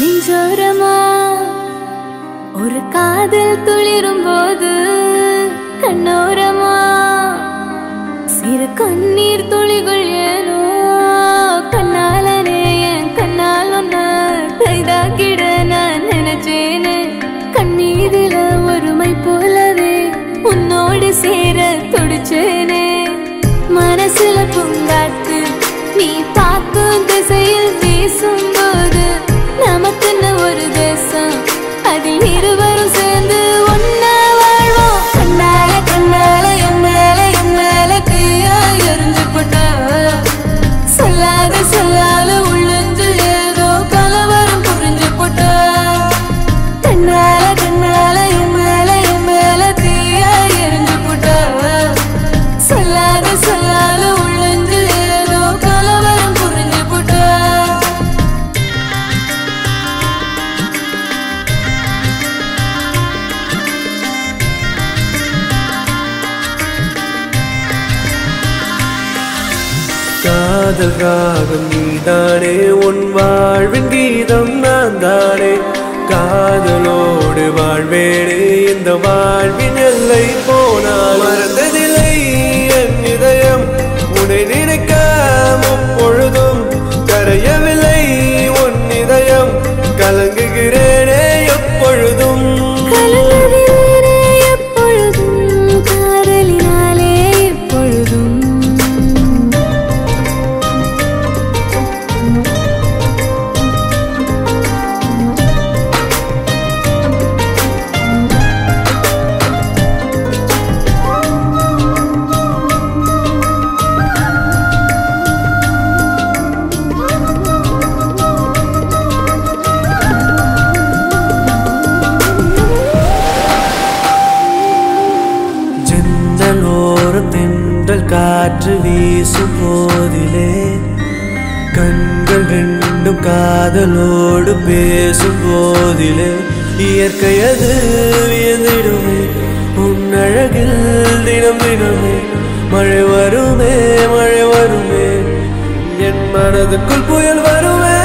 நெஞ்சோரமா ஒரு காதல் துளிரும் போது கண்ணோரமா? சிறு கண்ணீர் துளிகள் ஏனோ? கண்ணாலனே என் கண்ணால் ஒன்ன கைதாக்கிட நான் நினைச்சேனே. கண்ணீரில ஒருமை போலவே உன்னோடு சேர துடிச்சேனே. மனசுல பூங்காத்து நீ பார்க்கும் திசையில் பேசும் காதல் ராகம் நீதானே உன் வாழ்வின் கீதம் நான் தானே காதலோடு வாழ்வேனே இந்த வாழ்வின் எல்லை போனால். மறந்து ஒரு தென்றல் காற்று வீசும் போதிலே கண்கள் ரெண்டும் காதலோடு பேசும் போதிலே இயற்கை அது வியந்திடுமே. உன் அழகில் தினம் தினமே மழை வருமே மழை வருமே என் மனதுக்குள் புயல் வருமே.